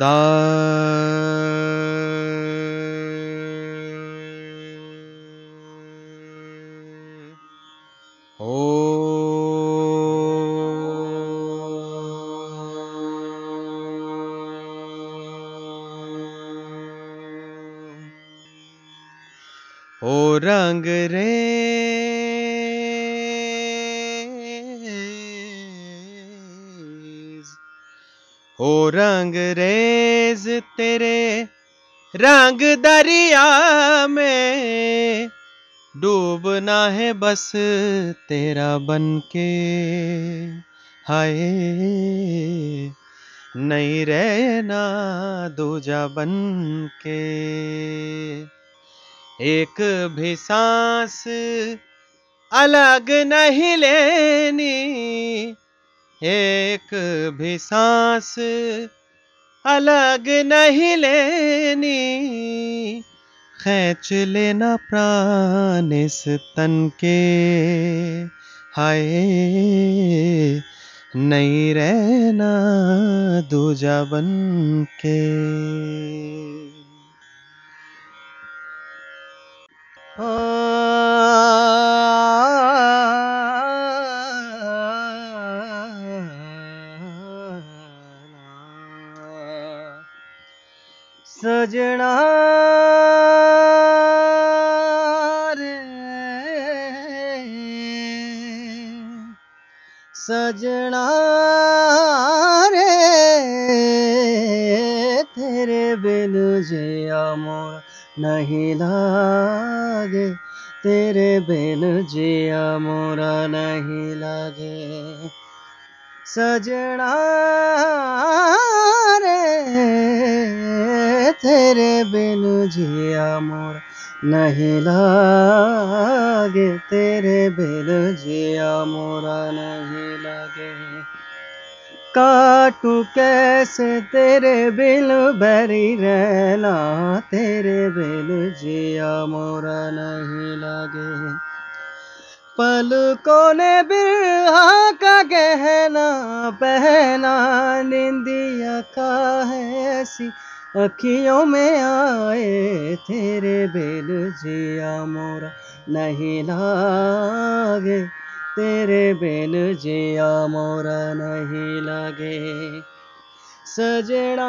दा ओ रे बस तेरा बन के हाय। नहीं रहना दूजा बन के। एक भी सांस अलग नहीं लेनी। एक भी सांस अलग नहीं लेनी। खैच लेना प्राण इस तन के। हाय नहीं रहना दूजा बन के। सजना सजना रे, तेरे बिन जिया मोर नहीं लागे, तेरे बिन जिया मोरा नहीं लागे। सजना रे, तेरे बिन जिया मोरा नहीं लागे तेरे बिन जिया मोरा नहीं लागे। काटू कैसे तेरे बिन बैरी रहना, तेरे बिन जिया मोरा नहीं लागे। पलकों ने बिरहा का गहना पहना निंदिया का है ऐसी अखियों में आए तेरे बेल जिया मोरा। नहीं लागे तेरे बेल जिया मोरा, नहीं लागे सजना।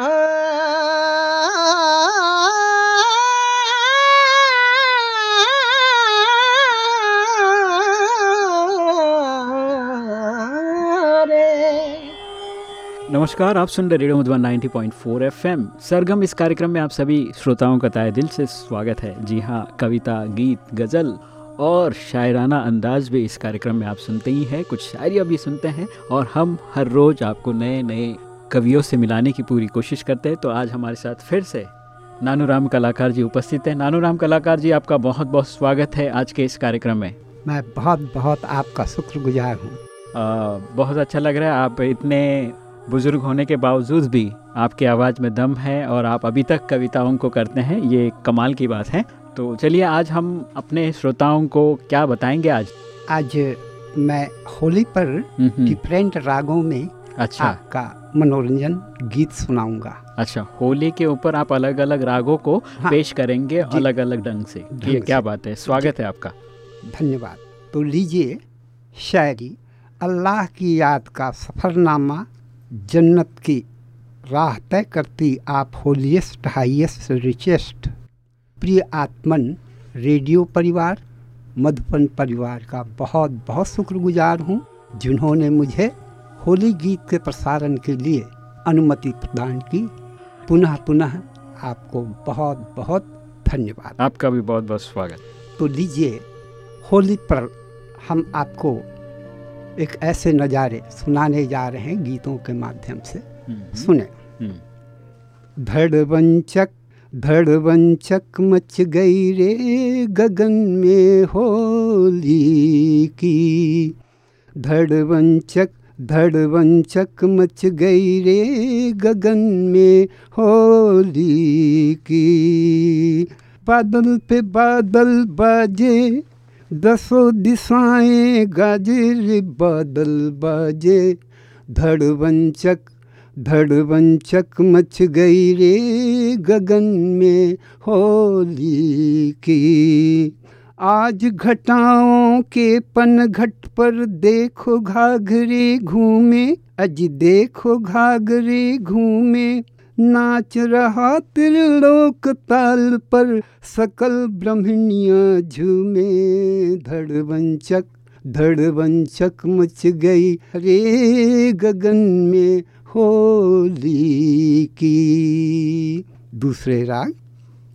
नमस्कार आप सुन रहे रेडियो मधुबन 90.4 एफएम। सरगम इस कार्यक्रम में आप सभी श्रोताओं का ताय दिल से स्वागत है। जी हाँ कविता गीत गज़ल और शायराना अंदाज भी इस कार्यक्रम में आप सुनते ही हैं। कुछ शायरियाँ भी सुनते हैं और हम हर रोज़ आपको नए नए कवियों से मिलाने की पूरी कोशिश करते हैं। तो आज हमारे साथ फिर से नानू राम कलाकार जी उपस्थित हैं। नानू राम कलाकार जी आपका बहुत बहुत स्वागत है आज के इस कार्यक्रम में। मैं बहुत बहुत आपका शुक्रगुजार हूँ। बहुत अच्छा लग रहा है। आप इतने बुज़ुर्ग होने के बावजूद भी आपकी आवाज़ में दम है और आप अभी तक कविताओं को करते हैं ये कमाल की बात है। तो चलिए आज हम अपने श्रोताओं को क्या बताएँगे आज? आज मैं होली पर डिफरेंट रागों में अच्छा। आपका मनोरंजन गीत सुनाऊँगा। अच्छा होली के ऊपर आप अलग अलग रागों को हाँ, पेश करेंगे अलग अलग ढंग से। ये क्या बात है स्वागत है आपका। धन्यवाद। तो लीजिए शायरी अल्लाह की याद का सफ़रनामा जन्नत की राह तय करती आप होलिएस्ट हाइएस्ट रिचेस्ट प्रिय आत्मन रेडियो परिवार मधुबन परिवार का बहुत बहुत शुक्रगुजार हूँ जिन्होंने मुझे होली गीत के प्रसारण के लिए अनुमति प्रदान की। पुनः पुनः आपको बहुत बहुत धन्यवाद। आपका भी बहुत बहुत स्वागत। तो लीजिए होली पर हम आपको एक ऐसे नज़ारे सुनाने जा रहे हैं गीतों के माध्यम से। हम्म, सुने। हम्म। धड़वंचक धड़वंचक मच गई रे गगन में होली की। धड़वंचक धड़वंचक मच गई रे गगन में होली की। बादल पे बादल बाजे दसों दिशाएँ गाजे बादल बाजे। धड़वंचक धड़वंचक मच गई रे गगन में होली की। आज घटाओं के पन घट पर देखो घाघरे घूमे, अज देखो घाघरे घूमे। नाच रहा त्रिलोक ताल पर सकल ब्रह्मणिया झूमे। धड़वंचक धड़वंचक मच गई रे गगन में होली की। दूसरे राग?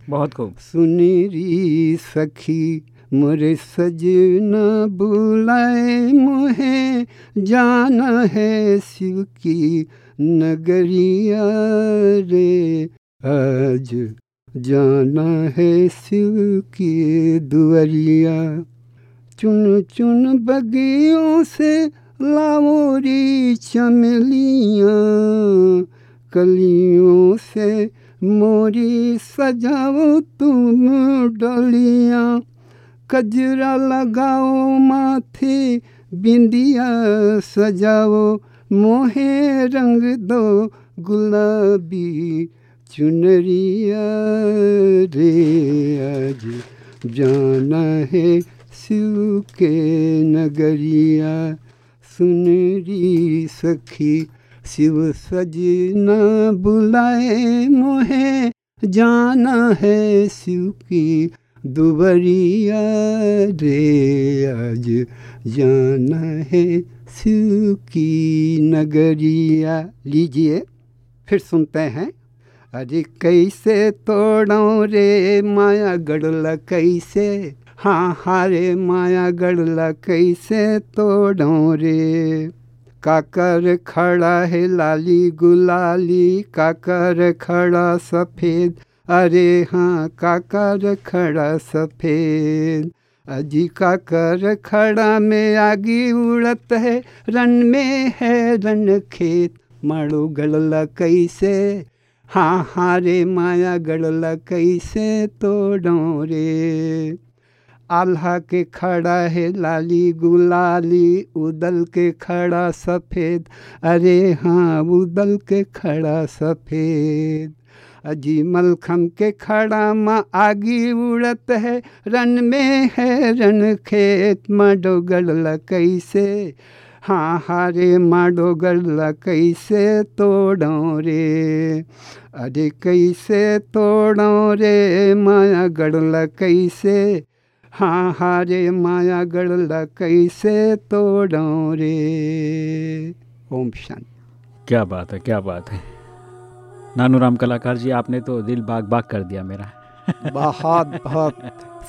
बहुत खूब। सुनेरी सखी मोरे सजना बुलाए मोहे जाना है शिव की नगरिया रे, आज जाना है शिव की दुआरिया चुन चुन बगियों से लाओरी चमेलियाँ, कलियों से मोरी सजाओ तुम डलियाँ। कजरा लगाओ माथे, बिंदिया सजाओ मोहे रंग दो गुलाबी चुनरिया रे आज। जाना है शिव के नगरिया सुनरी सखी, शिव सजना बुलाए मोहे। जाना है शिव की दुबरिया रे आज। जाना है की नगरिया। लीजिए, फिर सुनते हैं। अरे कैसे तोड़ो रे माया गड़ला कैसे? हाँ हारे माया गड़ला कैसे तोड़ो रे? काकर खड़ा है लाली गुलाली, काकर खड़ा सफ़ेद। अरे हाँ काकर खड़ा सफ़ेद। अजी का कर खड़ा में आगी उड़त है रन में है रन खेत माड़ो गड़ला कैसे? हाँ हाँ रे माया गड़ला कैसे तोड़ो रे? आल्हा के खड़ा है लाली गुलाली, उदल के खड़ा सफ़ेद। अरे हाँ उदल के खड़ा सफ़ेद। अजी मलखम के खड़ा माँ आगी उड़त है, रन में है, रन खेत माडो गड़ला कैसे हाँ हारे माडो कैसे तोड़ो रे। अरे कैसे तोड़ो रे माया गड़ला कैसे हाँ हारे माया गड़ला कैसे तोड़ो रे। ओम शांति। क्या बात है, क्या बात है। नानूराम कलाकार जी आपने तो दिल बाग बाग कर दिया मेरा। बहुत बहुत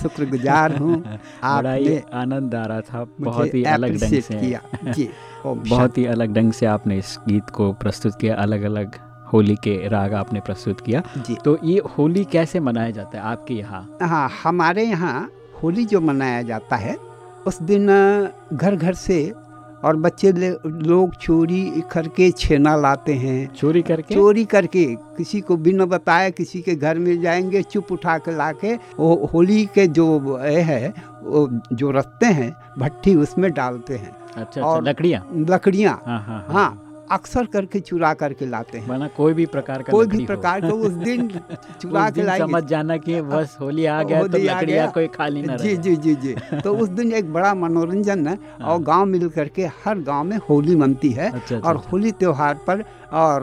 शुक्रगुजार हूँ। बड़ा ही आनंद आ रहा था बहुत ही अलग ढंग से। किया। जी बहुत ही अलग ढंग से आपने इस गीत को प्रस्तुत किया अलग अलग होली के राग आपने प्रस्तुत किया। जी। तो ये होली कैसे मनाया जाता है आपके यहाँ? हाँ हमारे यहाँ होली जो मनाया जाता है उस दिन घर घर से और बच्चे लोग चोरी करके छेना लाते हैं। चोरी करके? चोरी करके किसी को बिना बताए किसी के घर में जाएँगे चुप उठा के ला के वो होली के जो है वो जो रखते हैं भट्टी उसमें डालते हैं। अच्छा अच्छा और- लकड़ियाँ? लकड़ियाँ। हाँ हाँ हाँ। हाँ अक्सर करके चुरा करके लाते हैं माना कोई भी प्रकार का कोई भी प्रकार का उस दिन चुरा उस के लाएँगे समझ जाना कि बस होली आ गया तो होली आ लकड़ियाँ गया। कोई खाली ना जी जी जी जी तो उस दिन एक बड़ा मनोरंजन है हाँ। और गाँव मिल करके हर गाँव में होली मनती है अच्छा अच्छा और अच्छा। होली त्योहार पर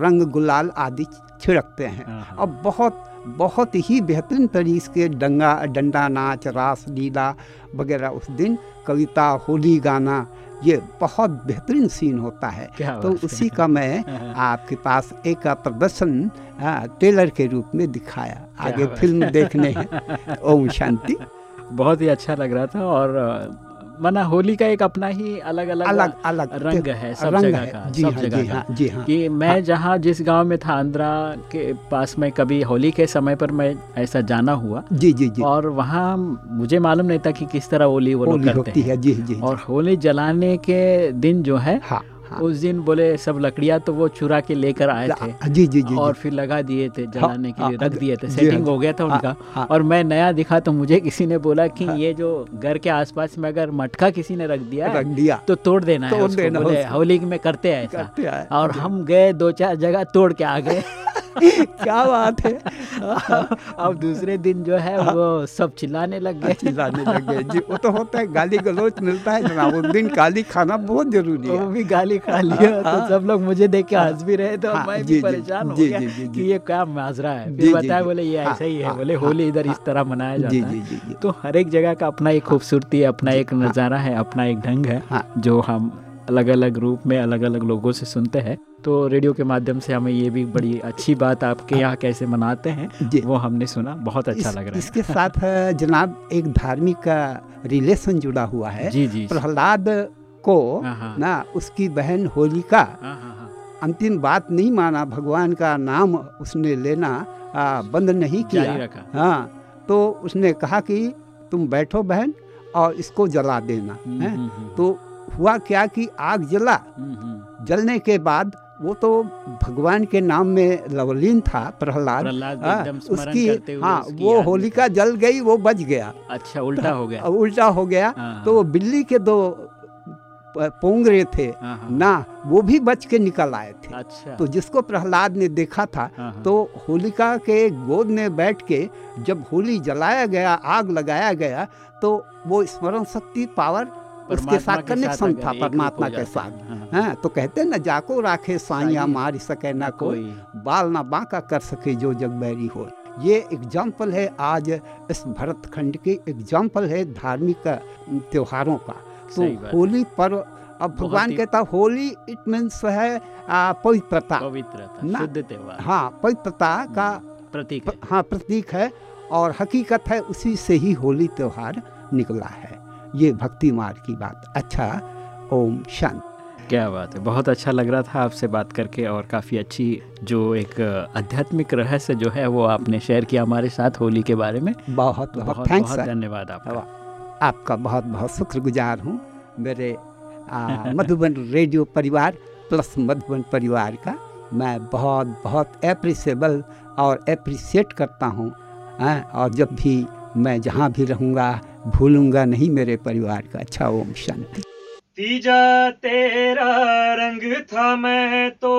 रंग गुलाल आदि छिड़कते हैं हाँ, हाँ। और बहुत बहुत ही बेहतरीन तरीके के डंगा डंडा नाच रास लीला वगैरह उस दिन कविता होली गाना ये बहुत बेहतरीन सीन होता है। तो उसी का मैं आपके पास एक प्रदर्शन टेलर ट्रेलर के रूप में दिखाया। आगे फ़िल्म देखने। ओम शांति। बहुत ही अच्छा लग रहा था और माना होली का एक अपना ही अलग अलग अलग। अलग रंग है सब रंग जगह है। का जी सब हाँ जगह जी का। हाँ जी हाँ। कि मैं जहाँ जिस गाँव में था आंध्रा के पास में कभी होली के समय पर मैं ऐसा जाना हुआ। जी जी जी। और वहाँ मुझे मालूम नहीं था कि किस तरह होली वो लोग करते हैं। है। जी जी। और होली जलाने के दिन जो है हाँ। हाँ। उस दिन बोले सब लकड़िया तो वो चुरा के लेकर आए थे जी जी जी और फिर लगा दिए थे जलाने के हाँ, लिए हाँ, रख दिए थे सेटिंग हाँ, हो गया था हाँ, उनका हाँ। और मैं नया दिखा तो मुझे किसी ने बोला कि हाँ। ये जो घर के आसपास में अगर मटका किसी ने रख दिया रख दिया तो तोड़ देना है। होली में करते हैं और हम गए दो चार जगह तोड़ के आ गए क्या बात है? अब दूसरे दिन जो है हाँ। वो सब चिल्लाने लग गए। चिल्लाने लगे जी वो तो होता है गाली गलौच मिलता है जनाब। उस दिन गाली खाना बहुत ज़रूरी है। वो भी गाली खा लिया तो हाँ। सब लोग मुझे देख के हंस भी रहे थे हाँ, मैं भी परेशान हो गया कि ये क्या माजरा है? फिर बताया बोले ये हाँ, ऐसा ही है। हाँ, बोले हाँ, होली इधर इस हाँ। तरह मनाया जाता है। तो हर एक जगह का अपना एक खूबसूरती है अपना एक हाँ। नज़ारा है अपना एक ढंग है हाँ। जो हम अलग अलग रूप में अलग अलग लोगों से सुनते हैं। तो रेडियो के माध्यम से हमें ये भी बड़ी अच्छी बात आपके यहाँ कैसे मनाते हैं वो हमने सुना। बहुत अच्छा इस- लग रहा है। इसके साथ जनाब एक धार्मिक रिलेशन जुड़ा हुआ है। जी जी प्रहलाद को हाँ, हाँ। ना उसकी बहन होलिका हाँ। अंतिम बात नहीं माना भगवान का नाम उसने लेना आ, बंद नहीं किया। हाँ तो उसने कहा कि तुम बैठो बहन और इसको जला देना हम्म, है। हम्म, हम्म, तो हुआ क्या कि आग जला? हम्म, हम्म। जलने के बाद वो तो भगवान के नाम में लवलीन था प्रहलाद। हाँ, उसकी हाँ वो होलिका जल गई वो बच गया। अच्छा उल्टा हो गया। उल्टा हो गया। हाँ, तो वो बिल्ली के दो पोंगरे थे। हाँ, हाँ, ना वो भी बच के निकल आए थे। अच्छा। तो जिसको प्रहलाद ने देखा था हाँ, हाँ। तो होलिका के गोद में बैठ के जब होली जलाया गया आग लगाया गया तो वो स्मरण शक्ति पावर उसके साथ कनेक्शन था परमात्मा के साथ। है, हाँ, हाँ तो कहते हैं ना जाको राखे साइया मार सके ना कोई कोई। बाल ना बांका कर सके जो जग बैरी हो। ये एग्ज़ाम्पल है आज इस भरत खंड के एग्ज़ाम्पल है धार्मिक त्योहारों का। तो है। होली पर्व अब भगवान कहता होली इट मीन्स है पवित्रता। पवित्रता शुद्ध त्योहार। हाँ पवित्रता का प्रतीक हाँ प्रतीक है और हकीकत है उसी से ही होली त्यौहार निकला है। ये भक्ति मार्ग की बात। अच्छा ओम शांति। क्या बात है बहुत अच्छा लग रहा था आपसे बात करके और काफ़ी अच्छी जो एक आध्यात्मिक रहस्य जो है वो आपने शेयर किया हमारे साथ होली के बारे में। बहुत तो बहुत थैंक्स धन्यवाद आपका। आपका बहुत बहुत शुक्रगुजार हूँ मेरे मधुबन रेडियो परिवार प्लस मधुबन परिवार का। मैं बहुत बहुत एप्रिसिएबल और एप्रिसिएट करता हूँ और जब भी मैं जहाँ भी रहूँगा भूलूँगा नहीं मेरे परिवार का। अच्छा ओम शांति। तीजा तेरा रंग था मैं तो।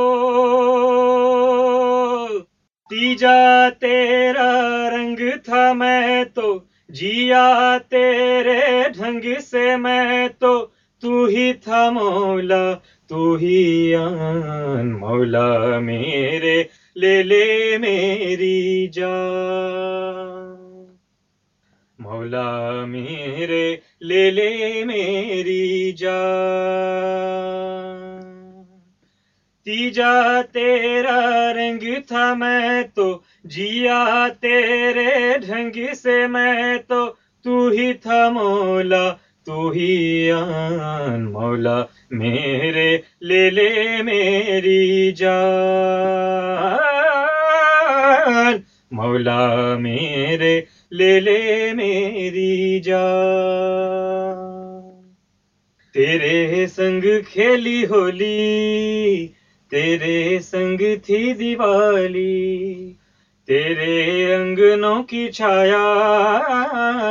तीजा तेरा रंग था मैं तो। जिया तेरे ढंग से मैं तो। तू ही था मौला, तू ही आन मौला मेरे। ले ले मेरी जान। मौला मेरे, ले ले मेरी जान। तीजा तेरा रंग था मैं तो जिया तेरे ढंग से मैं तो तू ही था मौला, तू ही आन। मौला मेरे, ले ले मेरी जान। मौला मेरे ले ले मेरी जान। तेरे संग खेली होली, तेरे संग थी दिवाली, तेरे अंगनों की छाया,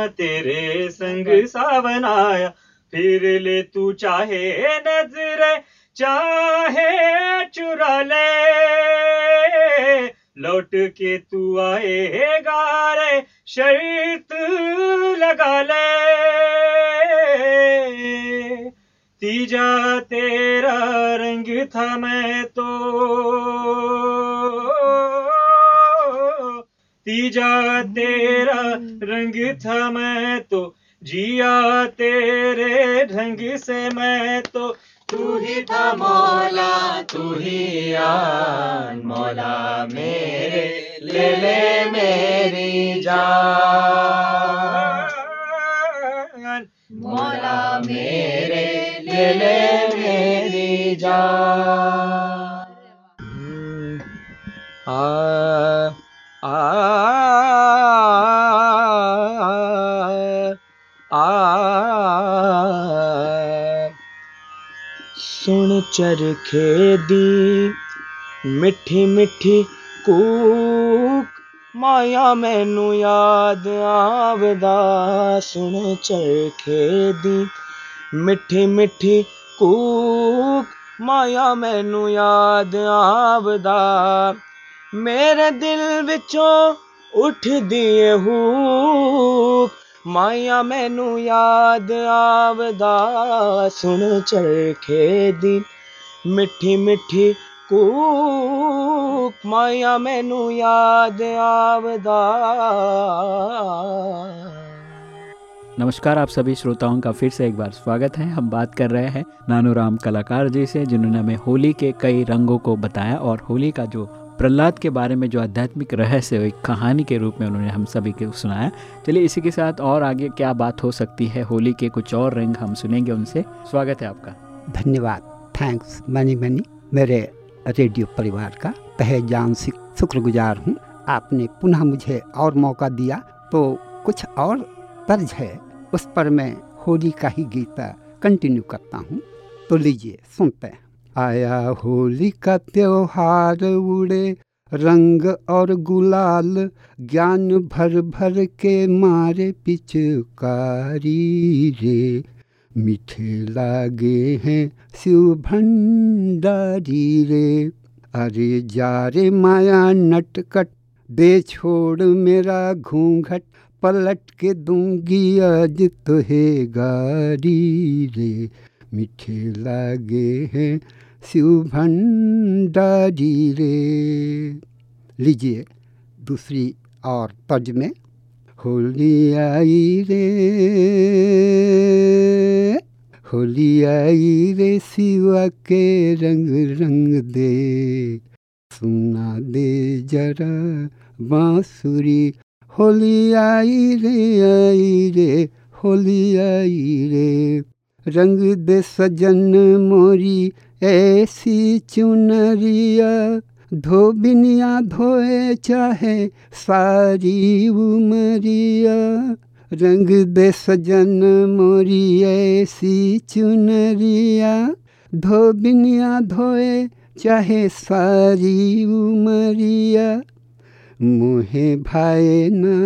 तेरे संग सावन आया। फिर ले तू चाहे नजरे, चाहे चुरा ले लौट के तू आएगा रे, शर्त लगा ले। तीजा तेरा रंग था मैं तो। तीजा तेरा रंग था मैं तो जिया तेरे ढंग से मैं तो। था मौला तू ही आन मौला मेरे ले ले मेरी जान मौला मेरे ले ले मेरी जान आ ਸੁਣ ਚਰਖੇ ਦੀ ਮਿੱਠੀ ਮਿੱਠੀ ਕੂਕ ਮਾਇਆ ਮੈਨੂੰ ਯਾਦ ਆਵਦਾ ਸੁਣ ਚਰਖੇ ਦੀ ਮਿੱਠੀ ਮਿੱਠੀ ਕੂਕ ਮਾਇਆ ਮੈਨੂੰ ਯਾਦ ਆਵਦਾ ਮੇਰੇ ਦਿਲ ਵਿੱਚੋਂ ਉੱਠਦੀ ਏ ਹੂਕ ਮਾਇਆ ਮੈਨੂੰ ਯਾਦ ਆਵਦਾ ਸੁਣ ਚਰਖੇ ਦੀ ਮਿੱਠੀ ਮਿੱਠੀ ਕੂਕ ਮਾਇਆ ਮੈਨੂੰ याद आवदा नमस्कार आप सभी श्रोताओं का फिर से एक बार स्वागत है हम बात कर रहे हैं नानूराम कलाकार जी से जिन्होंने हमें होली के कई रंगों को बताया और होली का जो प्रहलाद के बारे में जो आध्यात्मिक रहस्य एक कहानी के रूप में उन्होंने हम सभी को सुनाया। चलिए इसी के साथ और आगे क्या बात हो सकती है? होली के कुछ और रंग हम सुनेंगे उनसे। स्वागत है आपका। धन्यवाद। Thanks many many. मेरे रेडियो परिवार का तहे जान से, शुक्रगुजार हूँ। आपने पुनः मुझे और मौका दिया तो कुछ और तर्ज है। उस पर मैं होली का ही गीत कंटिन्यू करता हूँ। तो लीजिए, सुनते हैं। आया होली का त्योहार उड़े, रंग और गुलाल ज्ञान भर भर के मारे पिचकारी रे। मीठे लागे हैं शिव भंडारी रे। अरे जा रे माया नटकट दे छोड़ मेरा घूंघट, पलट के दूँगी आज तुहे गारी रे। मीठे लागे हैं शिव भंडारी रे लीजिए दूसरी और तर्ज में, होली आई रे। होली आई रे शिवा के रंग रंग दे। सुना दे जरा बांसुरी, होली आई रे आई रे, होली आई रे। रंग दे सजन मोरी ऐसी चुनरिया धोबिनिया धोए चाहे सारी उमरिया। रंग दे सजन मोरी ऐसी चुनरिया धोबिनिया धोए चाहे सारी उमरिया। मुहे भाए ना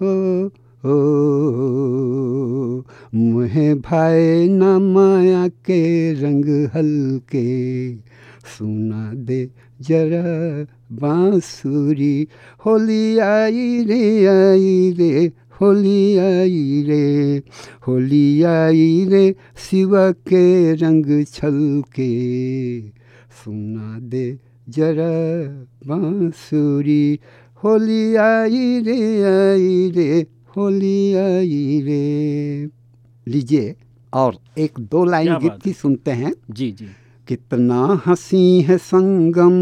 हो हो। मुहे भाए ना माया के रंग हल्के, सुना दे जरा बांसुरी। होली आई रे आई रे, होली आई रे, होली आई रे, शिव के रंग छलके। सुना दे जरा बांसुरी, होली आई रे आई रे होली आई रे। लीजिए और एक दो लाइन गीत की सुनते हैं। जी जी। कितना हँसी है संगम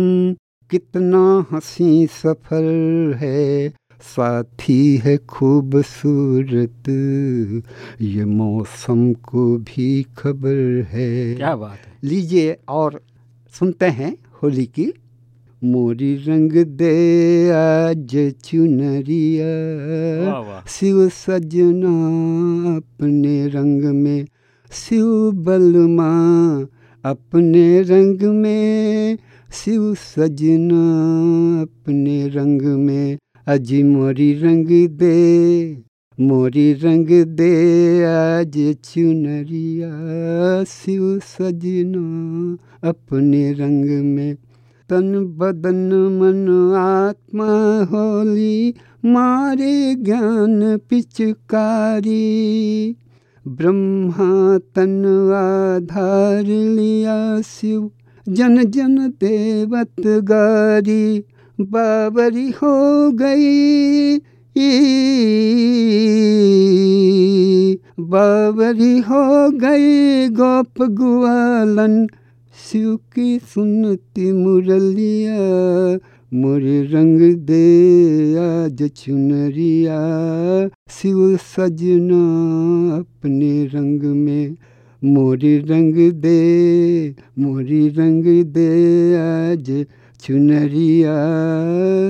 कितना हँसी सफ़र है। साथी है खूबसूरत ये मौसम को भी खबर है। क्या बात है। लीजिए और सुनते हैं होली की मोरी रंग दे आज चुनरिया। शिव सजना अपने रंग में शिव बलमा अपने रंग में शिव सजना अपने रंग में। अजी मोरी रंग दे मोरी रंग दे आज चुनरिया। शिव सजना अपने रंग में। तन बदन मन आत्मा होली, मारे ज्ञान पिचकारी। ब्रह्मा तन आधार लिया शिव, जन जन देवत गारी। बाबरी हो गई बाबरी हो गई गोप ग्वालन शिव की सुनती मुरलिया, मोरे रंग दे आज चुनरिया शिव सजना अपने रंग में, मोरी रंग दे, मोरी रंग दे आज चुनरिया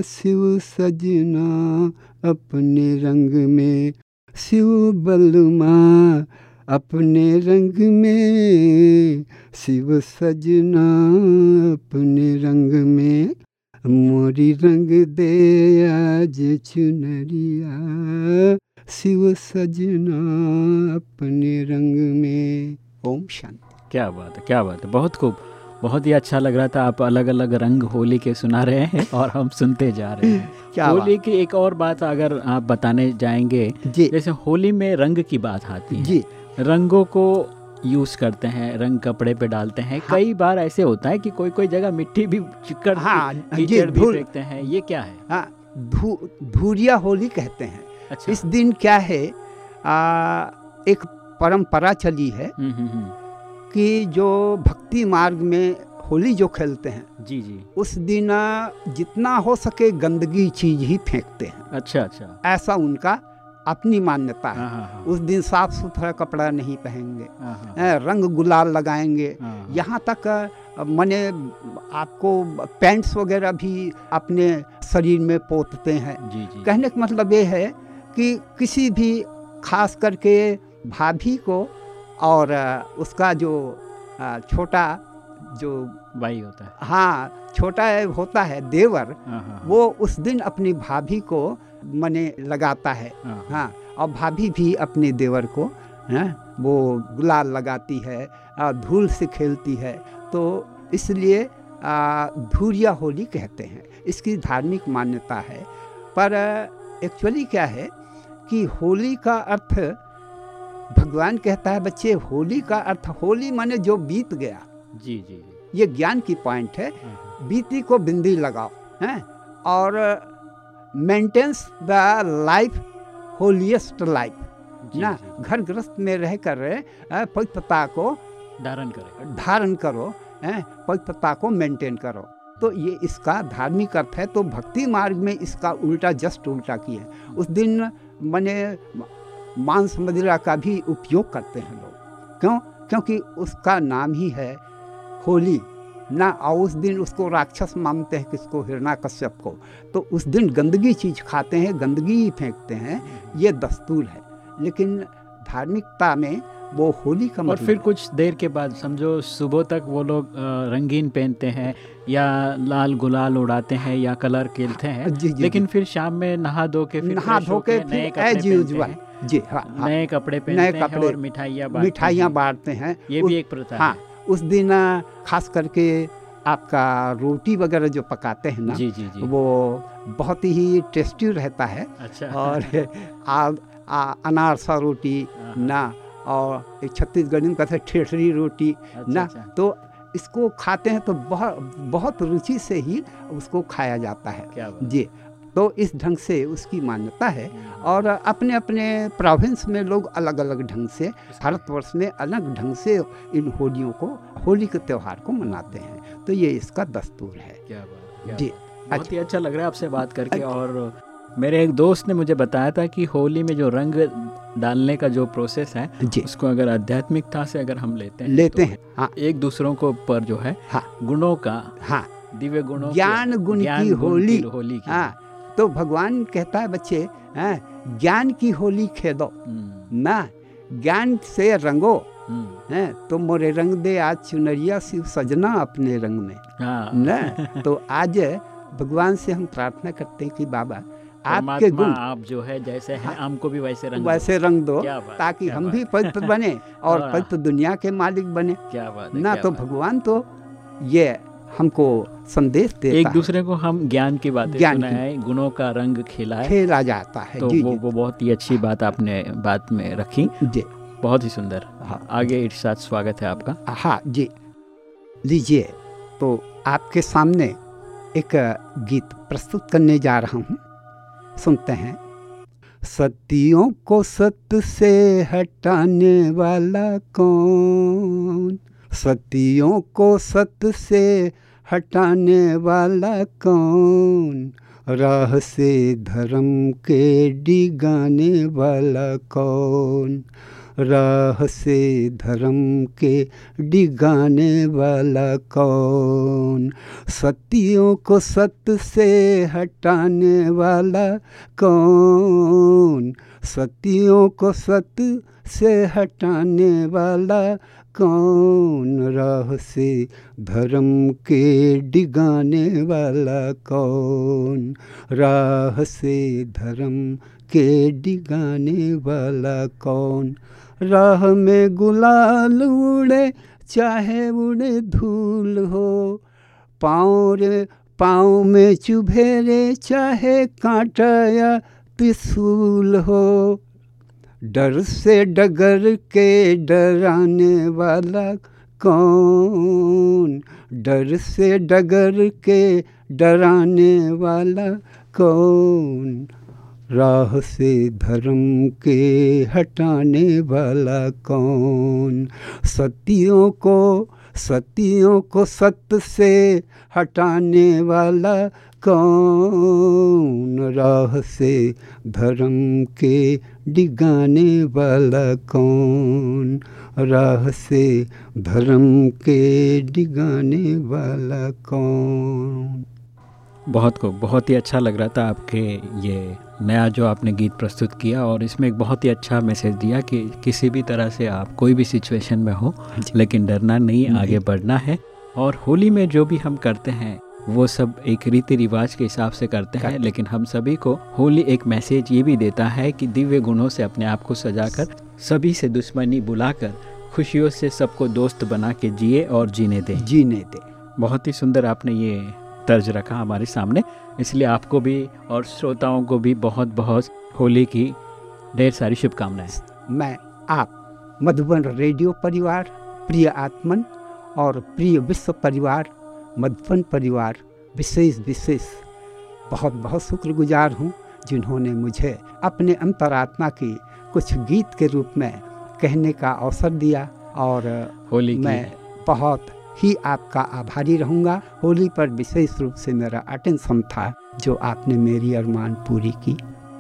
शिव सजना अपने रंग में शिव बलमा अपने रंग में शिव सजना अपने रंग में मोरी रंग दे आज चुनरिया। शिव सजना अपने रंग में। ओम शांति। क्या बात है क्या बात है। बहुत खूब। बहुत ही अच्छा लग रहा था आप अलग अलग रंग होली के सुना रहे हैं और हम सुनते जा रहे हैं। क्या होली की एक और बात अगर आप बताने जाएँगे जी। जैसे होली में रंग की बात आती है। जी। रंगों को यूज़ करते हैं रंग कपड़े पे डालते हैं। हाँ। कई बार ऐसे होता है कि कोई कोई जगह मिट्टी भी चिकड़ हाँ, ये भी फेंकते हैं। ये क्या है? हाँ धूरिया होली कहते हैं। अच्छा। इस दिन क्या है आ, एक परंपरा चली है हम्म, हम्म, हम्म, कि जो भक्ति मार्ग में होली जो खेलते हैं जी जी। उस दिन जितना हो सके गंदगी चीज़ ही फेंकते हैं। अच्छा अच्छा। ऐसा उनका अपनी मान्यता है। हाँ हाँ हाँ। उस दिन साफ़ सुथरा कपड़ा नहीं पहनेंगे। रंग गुलाल लगाएँगे। यहाँ तक मने आपको पैंट्स वगैरह भी अपने शरीर में पोतते हैं। जी जी। कहने का मतलब ये है कि किसी भी खास करके भाभी को और उसका जो छोटा जो भाई होता है। हाँ छोटा है- होता है देवर हाँ, हाँ, वो उस दिन अपनी भाभी को मने लगाता है। हाँ, हाँ, हाँ और भाभी भी अपने देवर को हैं, वो गुलाल लगाती है धूल से खेलती है। तो इसलिए धूरिया होली कहते हैं। इसकी धार्मिक मान्यता है। पर एक्चुअली क्या है कि होली का अर्थ भगवान कहता है बच्चे होली का अर्थ होली माने जो बीत गया। जी जी ये ज्ञान की पॉइंट है। हाँ, हाँ, बीती को बिंदी लगाओ हैं? और maintains the life holiest life ना? घर ग्रस्त में रह कर पवित्रता को धारण करें। धारण करो हैं? पवित्रता को मेंटेन करो। तो ये इसका धार्मिक अर्थ है तो भक्ति मार्ग में इसका उल्टा जस्ट उल्टा किया। है उस दिन मैंने मांस मदिरा का भी उपयोग करते हैं लोग। क्यों? क्योंकि उसका नाम ही है होली। ना और उस दिन उसको राक्षस मानते हैं किसको? हिरणा कश्यप को। तो उस दिन गंदगी चीज़ खाते हैं गंदगी ही फेंकते हैं ये दस्तूर है। लेकिन धार्मिकता में वो होली का और मतलब फिर कुछ देर के बाद समझो सुबह तक वो लोग रंगीन पहनते हैं या लाल गुलाल उड़ाते हैं या कलर खेलते हैं। जी जी लेकिन जी। फिर शाम में नहा धो के फिर नहा धो के नए फिर एज यूजुअल जी हाँ हाँ। नए कपड़े पहनते हैं कपड़े, और मिठाइयाँ मिठाइयाँ। बांटते हैं। ये भी एक प्रथा है। उस दिन खास करके आपका रोटी वगैरह जो पकाते हैं ना जी जी जी। वो बहुत ही टेस्टी रहता है। अच्छा। और आ, आ, अनार सा रोटी हाँ, ना और एक छत्तीसगढ़ी में कहते हैं ठेठरी रोटी अच्छा, ना अच्छा। तो इसको खाते हैं तो बहुत बहुत रुचि से ही उसको खाया जाता है। क्या जी तो इस ढंग से उसकी मान्यता है। और अपने अपने प्रोविंस में लोग अलग अलग ढंग से भारतवर्ष में अलग ढंग से इन होलियों को होली के त्यौहार को मनाते हैं। तो ये इसका दस्तूर है। क्या बात क्या जी बात। बहुत ही अच्छा लग रहा है आपसे बात करके और मेरे एक दोस्त ने मुझे बताया था कि होली में जो रंग डालने का जो प्रोसेस है उसको अगर आध्यात्मिकता से अगर हम लेते हैं लेते तो हैं हाँ। एक दूसरों को पर जो है हाँ। गुणों का हाँ। दिव्य गुणों ज्ञान गुण की होली। होली की। हाँ। तो भगवान कहता है बच्चे हैं ज्ञान की होली खेदो। हम्म, ना ज्ञान से रंगो। हम्म, हैं तो मोरे रंग दे आज चुनरिया शिव सजना अपने रंग में। हाँ। न तो आज भगवान से हम प्रार्थना करते हैं कि बाबा आपके गुण आप जो है जैसे हैं हमको भी वैसे रंग दो। वैसे रंग दो है, ताकि हम भी पवित्र बने और हाँ। पवित्र दुनिया के मालिक बने। क्या बात ना क्या तो भगवान तो ये हमको संदेश देता एक दूसरे को हम ज्ञान की बातें ज्ञान सुनाए गुणों का रंग खिलाए खेला जाता है। तो जी वो जी। वो बहुत ही अच्छी बात आपने बात में रखी। जी। बहुत ही सुंदर। हाँ। आगे इरशाद स्वागत है आपका। हाँ जी। लीजिए तो आपके सामने एक गीत प्रस्तुत करने जा रहा हूँ। सुनते हैं। सतियों को सत्य से हटाने वाला कौन? सतियों को सत से हटाने वाला कौन? राह से धर्म के डिगाने वाला कौन? राह से धर्म के डिगाने वाला कौन? सतियों को सत से हटाने वाला कौन? सतियों को सत से हटाने वाला कौन राह से धर्म के डिगाने वाला कौन? राह से धर्म के डिगाने वाला कौन? राह में गुलाल उड़े, चाहे उड़े धूल हो। पाँव रे, पाँव में चुभे रे, चाहे कांटा या त्रिशूल हो। डर से डगर के डराने वाला कौन? डर से डगर के डराने वाला कौन? राह से धर्म के हटाने वाला कौन? सतियों को सत्यों को सत्य से हटाने वाला कौन? राह से धर्म के डिगाने वाला कौन? राह से धर्म के डिगाने वाला कौन? बहुत को बहुत ही अच्छा लग रहा था आपके ये नया जो आपने गीत प्रस्तुत किया और इसमें एक बहुत ही अच्छा मैसेज दिया कि किसी भी तरह से आप कोई भी सिचुएशन में हो लेकिन डरना नहीं आगे बढ़ना है। और होली में जो भी हम करते हैं वो सब एक रीति रिवाज के हिसाब से करते हैं लेकिन हम सभी को होली एक मैसेज ये भी देता है कि दिव्य गुणों से अपने आप को सजाकर सभी से दुश्मनी बुलाकर खुशियों से सबको दोस्त बना के जिए और जीने दें। जीने दे। बहुत ही सुंदर आपने ये तर्ज रखा हमारे सामने। इसलिए आपको भी और श्रोताओं को भी बहुत बहुत होली की ढेर सारी शुभकामनाएँ। मैं आप मधुबन रेडियो परिवार प्रिय आत्मन और प्रिय विश्व परिवार मधुबन परिवार विशेष विशेष बहुत बहुत शुक्रगुजार हूँ जिन्होंने मुझे अपने अंतरात्मा की कुछ गीत के रूप में कहने का अवसर दिया और होली की मैं बहुत ही आपका आभारी रहूँगा। होली पर विशेष रूप से मेरा अटेंशन था जो आपने मेरी अरमान पूरी की।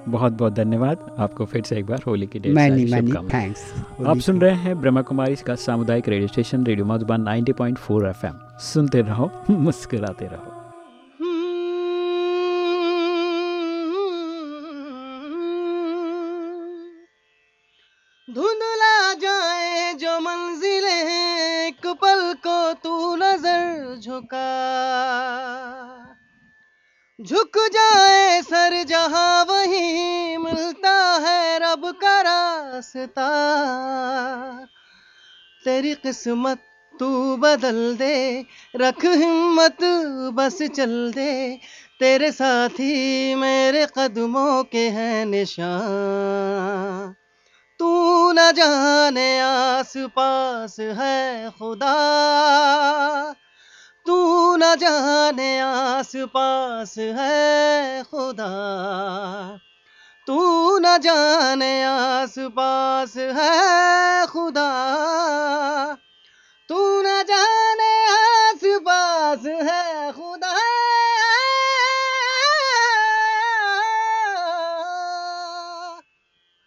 बहुत बहुत धन्यवाद। आपको फिर से एक बार होली की डेट मैनी मैनी थैंक्स आप सुन रहे हैं ब्रह्मा कुमारी का सामुदायिक radio station radio Madhuban 90.4 FM. सुनते रहो मुस्कुराते रहो। को तू नज़र झुका। झुक जाए सर जहाँ वही मिलता है रब का रास्ता। तेरी किस्मत तू बदल दे, रख हिम्मत बस चल दे। तेरे साथी मेरे कदमों के हैं निशान। तू न जाने आस पास है खुदा। तू न जाने आस पास है खुदा। तू न जाने आस पास है खुदा। तू न जाने आस पास है